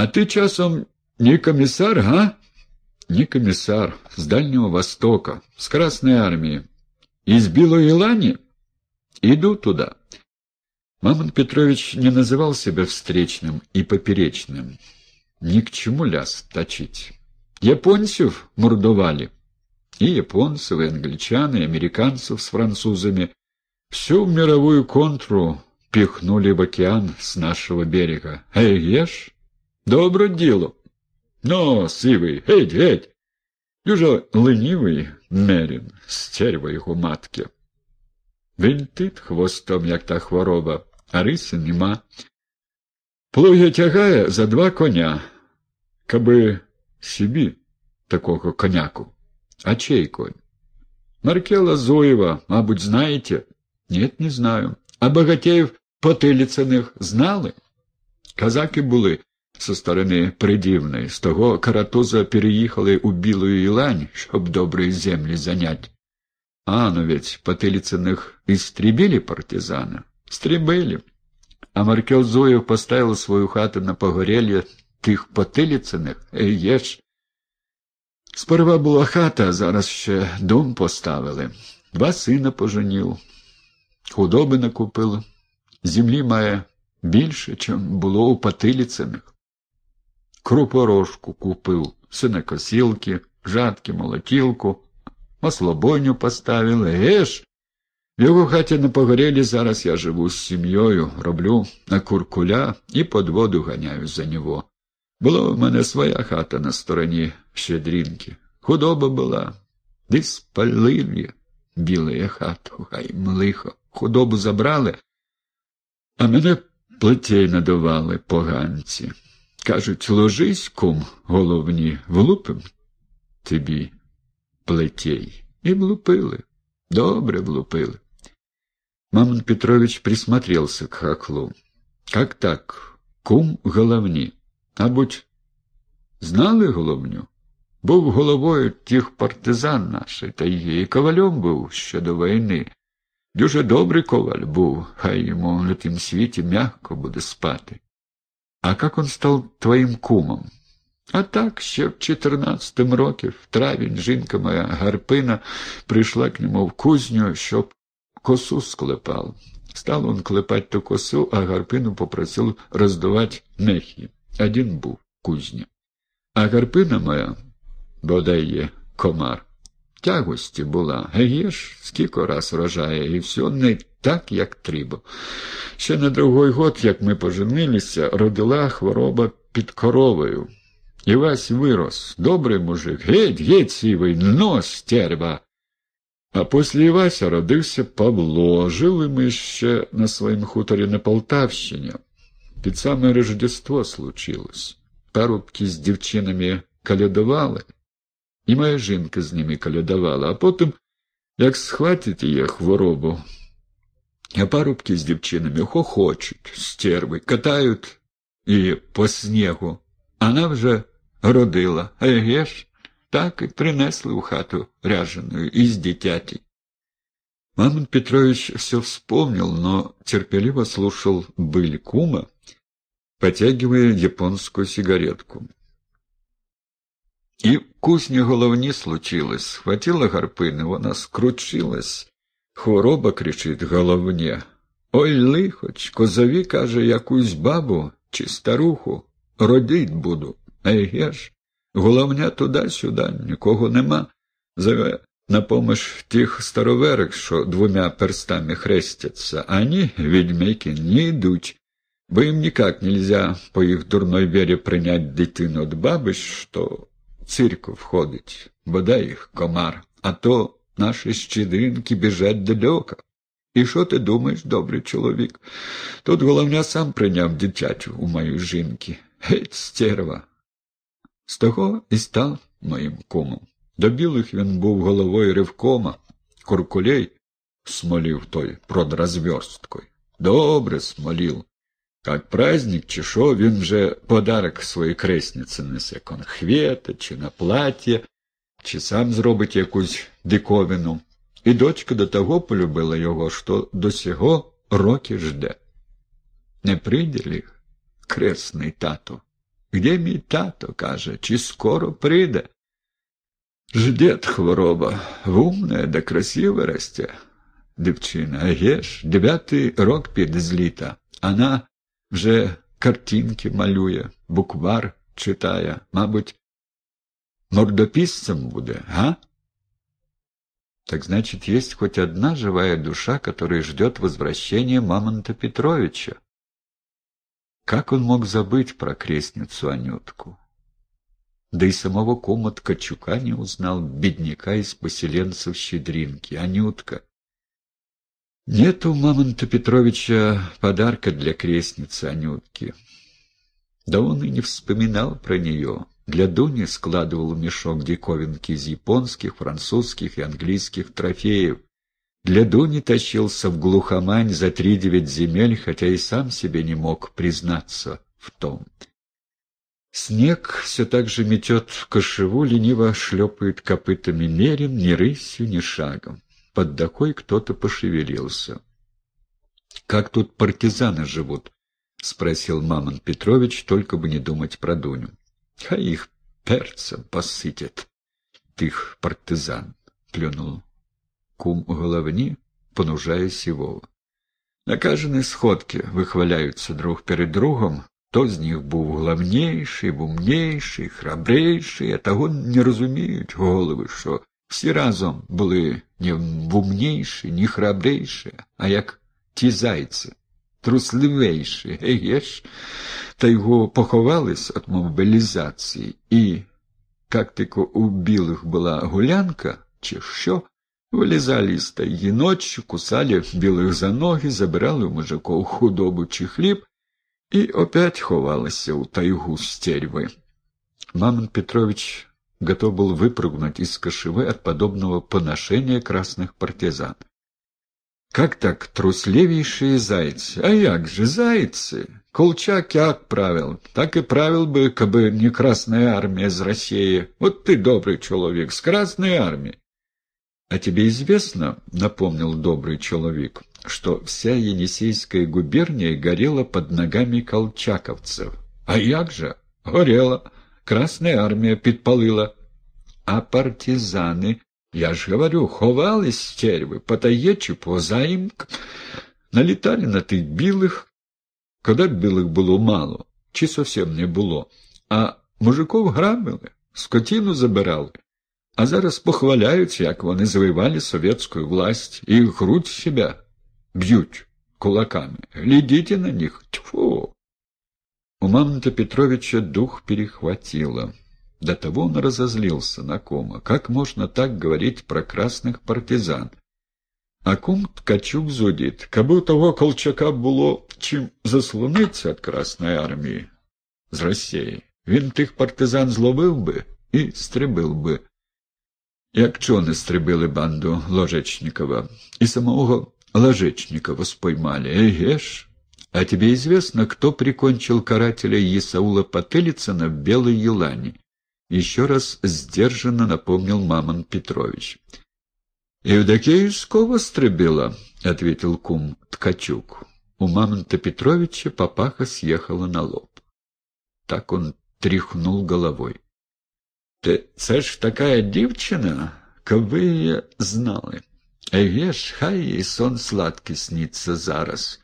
А ты часом не комиссар, га? Не комиссар, с Дальнего Востока, с Красной Армии. Из Белой Елани? Иду туда. Мамон Петрович не называл себя встречным и поперечным. Ни к чему ляс точить. Японцев мордовали. И японцев, и англичан, и американцев с французами. Всю мировую контру пихнули в океан с нашего берега. Эй, ешь? Добре діло. Ну, сивий, геть, геть. Дуже ленівий мерін, стерва його матки. Винтить хвостом, як та хвороба, а риси нема. Плуги тягає за два коня, каби собі такого коняку. А чей конь? Маркела Зоева, мабуть, знаете? Нет, не знаю. А Богатеев Потиліцяних знали? Казаки були со сторони Придівної, з того Каратуза переїхали у Білу Ілань, щоб доброї землі занять. А, ну ведь Потылицыных истребили партизана? Стребили. А Маркел Зуев поставил свою хату на погорелье тих Потилицыних? Єш. Сперва була хата, а зараз ще дом поставили. Два сина поженів, худоби накупили. Землі має більше, чим було у Потилицыних. Крупорожку купив, синокосілки, жатки, молотілку, маслобойню поставили. Геш! В його хаті на погорелі зараз я живу з сім'єю, роблю на куркуля і под воду ганяю за нього. Була в мене своя хата на стороні щедрінки. Худоба була, десь спалили біле хату, хай млихо. Худобу забрали, а мене плетей надували поганці. Кажуть, ложись, кум головні, влупим тобі плетей. І влупили. Добре влупили. Мамон Петрович присмотрелся к хохлу. Как так? Кум головні. Мабуть, знали головню? Був головою тих партизан наших, та й ковалем був ще до війни. Дуже добрий коваль був, хай йому на тім світі м'яко буде спати. А как он стал твоїм кумом? А так, ще в чотирнадцятому році, в травень, жінка моя Гарпина прийшла к нему в кузню, щоб косу склепав. Стал он клепать ту косу, а Гарпину попросил роздувати мехи. Один був в кузні. А Гарпина моя, бодай є комар, тягості була, геєш, скільки раз рожає, і все не так, як треба. Ще на другий год, як ми поженилися, родила хвороба під коровою. Івась вирос, добрий мужик, геть, геть сівий, но стерва. А після Івася родився Павло. Жили ми ще на своїм хуторі на Полтавщині. Під саме Рождество случилось. Парубки з дівчинами калядували, і моя жінка з ними калядувала, а потім, як схватить її хворобу, а парубки з дівчинами хохочуть, стерви, катають її по снігу. Вона вже родила, а еге ж, так і принесли в хату ряженую із дитяти. Мамон Петрович все вспомнил, но терпеливо слушал быль кума, потягивая японскую сигаретку. І в кузні головні случилось, схватила гарпини, вона скручилась, хвороба кричить головні. Ой лихоч, козові, каже, якусь бабу чи старуху родить буду. Еге ж, головня туди-сюди, нікого нема. Зове на помощь тих староверок, що двома перстами хрестяться, а они, ведьмейки, не йдуть, бо їм ніяк нельзя по їх дурной вірі прийнять дитину від баби, що цирку входить, бодай їх комар, а то наші щедринки біжать далеко. І що ти думаєш, добрий чоловік? Тут головня сам прийняв дитячу у мої жінки. Геть, стерва. З того і став моїм кумом. До білих він був головою ревкома, куркулей смолів той продразверсткою. Добре смолів. Як праздник чи що, він вже подарок своїй кресниці несе конхвети, чи на плаття, чи сам зробить якусь диковину. І дочка до того полюбила його, що до сього роки жде. Не прийде ліг, кресний тато, Где мій тато, каже, чи скоро прийде? Ждет хвороба, вумне да красиве росте. Дівчина, а ж, дев'ятий рок піде з літа. Вона вже картинки малює, буквар читає, мабуть, мордописцем буде, га? Так значит, есть хоть одна живая душа, которая ждет возвращения Мамонта Петровича. Как он мог забыть про крестницу Анютку? Да и самого кома Ткачука не узнал, бедняка из поселенцев Щедринки, Анютка. Нет у Мамонта Петровича подарка для крестницы Анютки. Да он и не вспоминал про нее. Для Дуни складывал мешок диковинки из японских, французских и английских трофеев. Для Дуни тащился в глухомань за три девять земель, хотя и сам себе не мог признаться в том. Снег все так же метет в кошеву, лениво шлепает копытами мерен, ни рысью, ни шагом. Под докой кто-то пошевелился. — Как тут партизаны живут? — спросил Мамон Петрович, только бы не думать про Дуню. — А их перцем посытят, тых партизан, — плюнул кум головни, понужая Сивова. На каждой сходке выхваляются друг перед другом, хто з них був главнейший, умнейший, храбрейший, а того не розуміють голови, що всі разом були не вумніші, не храбрейші, а як ті зайці, трусливейші, геєш, та його поховались від мобілізації, і, як тільки у білих була гулянка, чи що, вилізали з тайги ночі, кусали білих за ноги, забирали у мужиков худобу чи хліб, и опять ховалася у тайгу стервы. Мамон Петрович готов был выпрыгнуть из кошевы от подобного поношения красных партизан. Как так, трусливейшие зайцы? А як же зайцы? Колчак як правил, так и правил бы, кабы не Красная Армия из России. Вот ты добрый человек, с Красной Армией. А тебе известно, — напомнил добрый человек, — что вся Енисейская губерния горела под ногами колчаковцев. А як же? Горела. Красная армия підпалила. А партизаны, я ж говорю, ховались стервы, потаєчі позаїмк, налітали на тих білих, коли білих було мало, чи зовсім не було, а мужиков грабили, скотину забирали. А зараз похваляються, як вони завоювали совєтську власть, і грудь себе б'ють кулаками. Глядите на них. Тьфу! У Мамонта Петровича дух перехватило. До того он разозлился на кома. Как можно так говорить про красных партизан? А кум Ткачук зудит. Кабы у того Колчака було чим заслониться від Красної армії з Росії, він тих партизан зловив би і стрибив би. Як чони стрибили банду Ложечникова, і самого Ложечникова споймали. Эге ж! А тебе известно, кто прикончил карателя Исаула Потылицына в Белой Елане? Еще раз сдержанно напомнил Мамон Петрович. «Евдокия Юскова стребила», — ответил кум Ткачук. У Мамонта Петровича папаха съехала на лоб. Так он тряхнул головой. «Ти це ж така дівчина, коли її знали». Эге ж, хай ей сон сладкий снится зараз.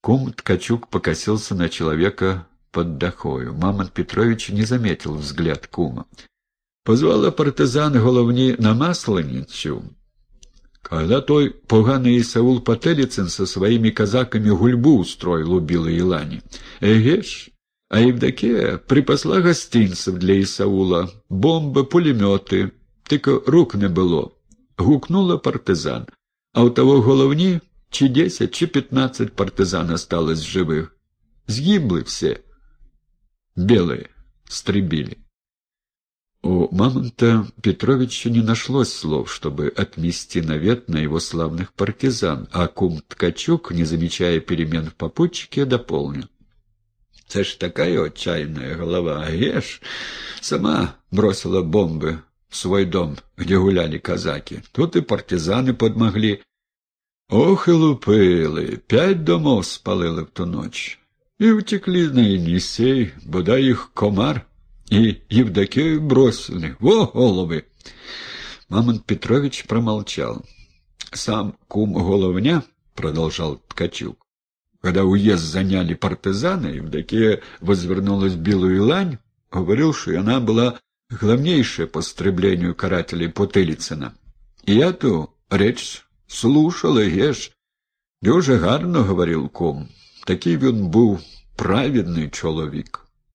Кум Ткачук покосился на человека под дахою. Мамонт Петрович не заметил взгляд кума. Позвала партизан головні на масленицю. Когда той поганый Исаул Потелицын со своими казаками гульбу устроил у Белой Илани. Эге ж, а Евдокия припасла гостинцев для Исаула, бомбы, пулеметы, только рук не было гукнула партизан, а у того головні чи десять, чи пятнадцать партизан осталось живых. Сгибли все. Белые стребили. У Мамонта Петровича не нашлось слов, чтобы отмести навет на его славных партизан, а кум Ткачук, не замечая перемен в попутчике, дополнил. «Це ж такая отчаянная голова, а ешь, сама бросила бомбы в свой дом, где гуляли казаки. Тут и партизаны подмогли. Ох и лупили, пять домов спалили в ту ночь. І втекли на Єнісей, бодай їх комар, і Евдокею бросили. Во голови! Мамонт Петрович промолчал. Сам кум Головня, продолжал Ткачук, когда уезд заняли партизаны, Евдокия возвернулась в Белую Лань, говорил, что она была главнейшая по стреблению карателей Потилицына. І я ту реч слушала, геш. Дуже гарно говорив кум. Такий він був праведний чоловік.